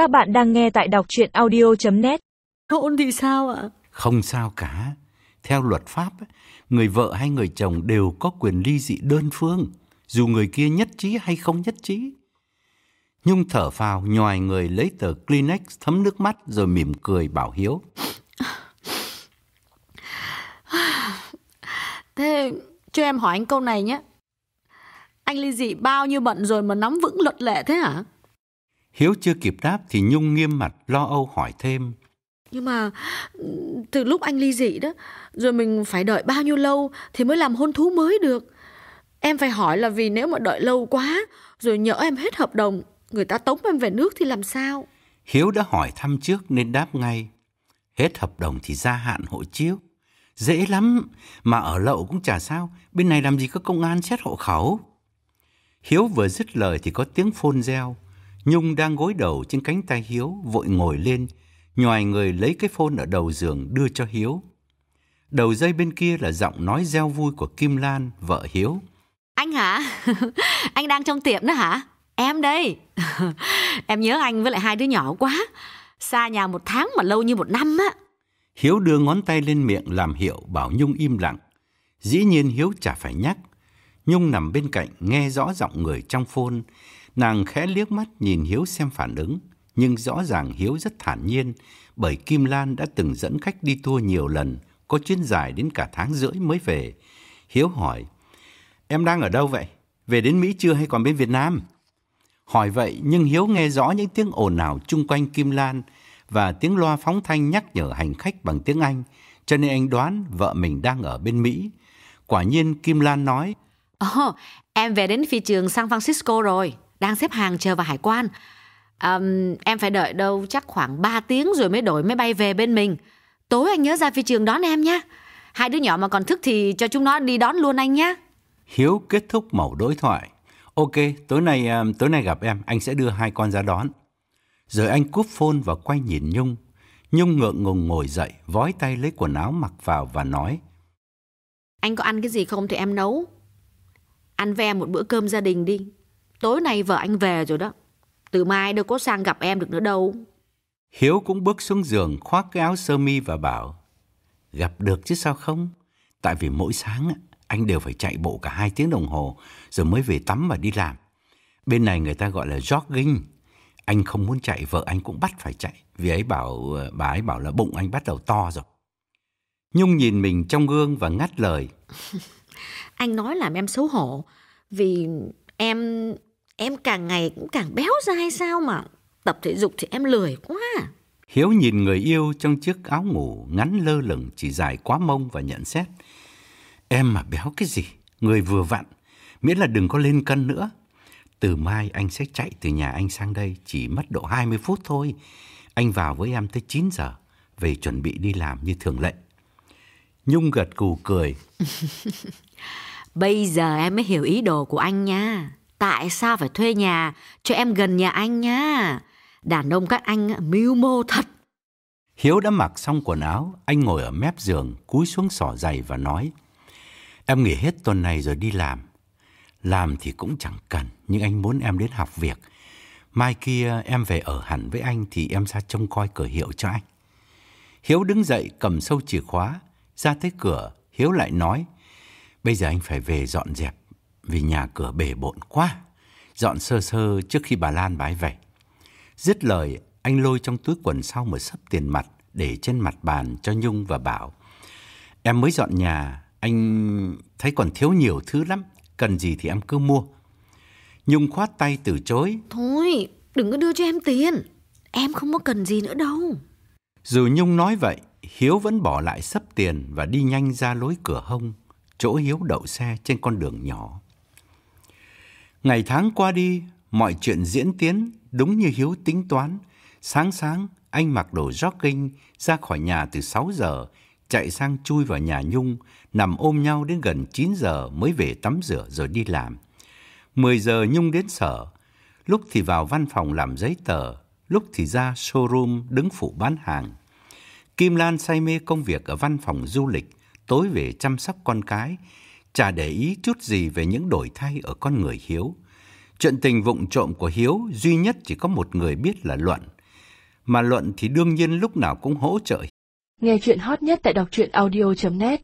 Các bạn đang nghe tại đọc chuyện audio.net Hôn thì sao ạ? Không sao cả. Theo luật pháp, người vợ hay người chồng đều có quyền ly dị đơn phương, dù người kia nhất trí hay không nhất trí. Nhung thở phào, nhòi người lấy tờ Kleenex thấm nước mắt rồi mỉm cười bảo Hiếu. Thế cho em hỏi anh câu này nhé. Anh ly dị bao nhiêu bận rồi mà nắm vững luật lệ thế hả? Hiếu chưa kịp đáp thì Nhung nghiêm mặt lo âu hỏi thêm. Nhưng mà từ lúc anh ly dị đó, rồi mình phải đợi bao nhiêu lâu thì mới làm hôn thú mới được. Em phải hỏi là vì nếu mà đợi lâu quá, rồi nhỡ em hết hợp đồng, người ta tống em về nước thì làm sao? Hiếu đã hỏi thăm trước nên đáp ngay. Hết hợp đồng thì gia hạn hộ chiếu. Dễ lắm, mà ở lậu cũng chả sao, bên này làm gì có công an xét hộ khẩu. Hiếu vừa dứt lời thì có tiếng phôn reo. Nhung đang gối đầu trên cánh tay Hiếu, vội ngồi lên, nhòi người lấy cái phôn ở đầu giường đưa cho Hiếu. Đầu dây bên kia là giọng nói reo vui của Kim Lan, vợ Hiếu. Anh hả? anh đang trong tiệm đó hả? Em đây. em nhớ anh với lại hai đứa nhỏ quá. Xa nhà một tháng mà lâu như một năm á. Hiếu đưa ngón tay lên miệng làm hiệu bảo Nhung im lặng. Dĩ nhiên Hiếu chả phải nhắc. Nhung nằm bên cạnh nghe rõ giọng người trong phôn. Nàng khẽ liếc mắt nhìn Hiếu xem phản ứng. Nhưng rõ ràng Hiếu rất thản nhiên bởi Kim Lan đã từng dẫn khách đi tour nhiều lần, có chuyến dài đến cả tháng rưỡi mới về. Hiếu hỏi, em đang ở đâu vậy? Về đến Mỹ chưa hay còn bên Việt Nam? Hỏi vậy nhưng Hiếu nghe rõ những tiếng ồn ào chung quanh Kim Lan và tiếng loa phóng thanh nhắc nhở hành khách bằng tiếng Anh, cho nên anh đoán vợ mình đang ở bên Mỹ. Quả nhiên Kim Lan nói, Ồ, em về đến phi trường San Francisco rồi, đang xếp hàng chờ vào hải quan. Um, em phải đợi đâu chắc khoảng 3 tiếng rồi mới đổi máy bay về bên mình. Tối anh nhớ ra phi trường đón em nhé. Hai đứa nhỏ mà còn thức thì cho chúng nó đi đón luôn anh nhé. Hiếu kết thúc mẩu đối thoại. Ok, tối nay tối nay gặp em, anh sẽ đưa hai con ra đón. Rồi anh cúp phone và quay nhìn Nhung. Nhung ngượng ngùng ngồi dậy, vói tay lấy quần áo mặc vào và nói. Anh có ăn cái gì không thì em nấu. Ăn ve một bữa cơm gia đình đi. Tối nay vợ anh về rồi đó. Từ mai đâu có sang gặp em được nữa đâu. Hiếu cũng bước xuống giường khoác cái áo sơ mi và bảo Gặp được chứ sao không? Tại vì mỗi sáng anh đều phải chạy bộ cả hai tiếng đồng hồ rồi mới về tắm và đi làm. Bên này người ta gọi là jogging. Anh không muốn chạy, vợ anh cũng bắt phải chạy. Vì ấy bảo bà ấy bảo là bụng anh bắt đầu to rồi. Nhung nhìn mình trong gương và ngắt lời. Anh nói làm em xấu hổ. Vì em em càng ngày cũng càng béo ra hay sao mà tập thể dục thì em lười quá. Hiếu nhìn người yêu trong chiếc áo ngủ ngắn lơ lửng chỉ dài quá mông và nhận xét. Em mà béo cái gì, người vừa vặn, miễn là đừng có lên cân nữa. Từ mai anh sẽ chạy từ nhà anh sang đây chỉ mất độ 20 phút thôi. Anh vào với em tới 9 giờ, về chuẩn bị đi làm như thường lệ. Nhung gật cù cười. Bây giờ em mới hiểu ý đồ của anh nha. Tại sao phải thuê nhà cho em gần nhà anh nhá? Đàn ông các anh mưu mô thật. Hiếu đã mặc xong quần áo, anh ngồi ở mép giường, cúi xuống sỏ giày và nói. Em nghỉ hết tuần này rồi đi làm. Làm thì cũng chẳng cần, nhưng anh muốn em đến học việc. Mai kia em về ở hẳn với anh thì em ra trông coi cửa hiệu cho anh. Hiếu đứng dậy cầm sâu chìa khóa, ra tới cửa, Hiếu lại nói, bây giờ anh phải về dọn dẹp, vì nhà cửa bể bộn quá. Dọn sơ sơ trước khi bà Lan bái về. Dứt lời, anh lôi trong túi quần sau một sấp tiền mặt để trên mặt bàn cho Nhung và bảo, em mới dọn nhà, anh thấy còn thiếu nhiều thứ lắm, cần gì thì em cứ mua. Nhung khoát tay từ chối. Thôi, đừng có đưa cho em tiền. Em không có cần gì nữa đâu. Dù Nhung nói vậy, Hiếu vẫn bỏ lại sấp tiền và đi nhanh ra lối cửa hông, chỗ Hiếu đậu xe trên con đường nhỏ. Ngày tháng qua đi, mọi chuyện diễn tiến đúng như Hiếu tính toán. Sáng sáng, anh mặc đồ jogging ra khỏi nhà từ 6 giờ, chạy sang chui vào nhà Nhung, nằm ôm nhau đến gần 9 giờ mới về tắm rửa rồi đi làm. 10 giờ Nhung đến sở, lúc thì vào văn phòng làm giấy tờ, lúc thì ra showroom đứng phụ bán hàng. Kim Lan say mê công việc ở văn phòng du lịch, tối về chăm sóc con cái, chả để ý chút gì về những đổi thay ở con người Hiếu. Chuyện tình vụng trộm của Hiếu duy nhất chỉ có một người biết là Luận, Mà Luận thì đương nhiên lúc nào cũng hỗ trợ. Nghe chuyện hot nhất tại đọc truyện audio.net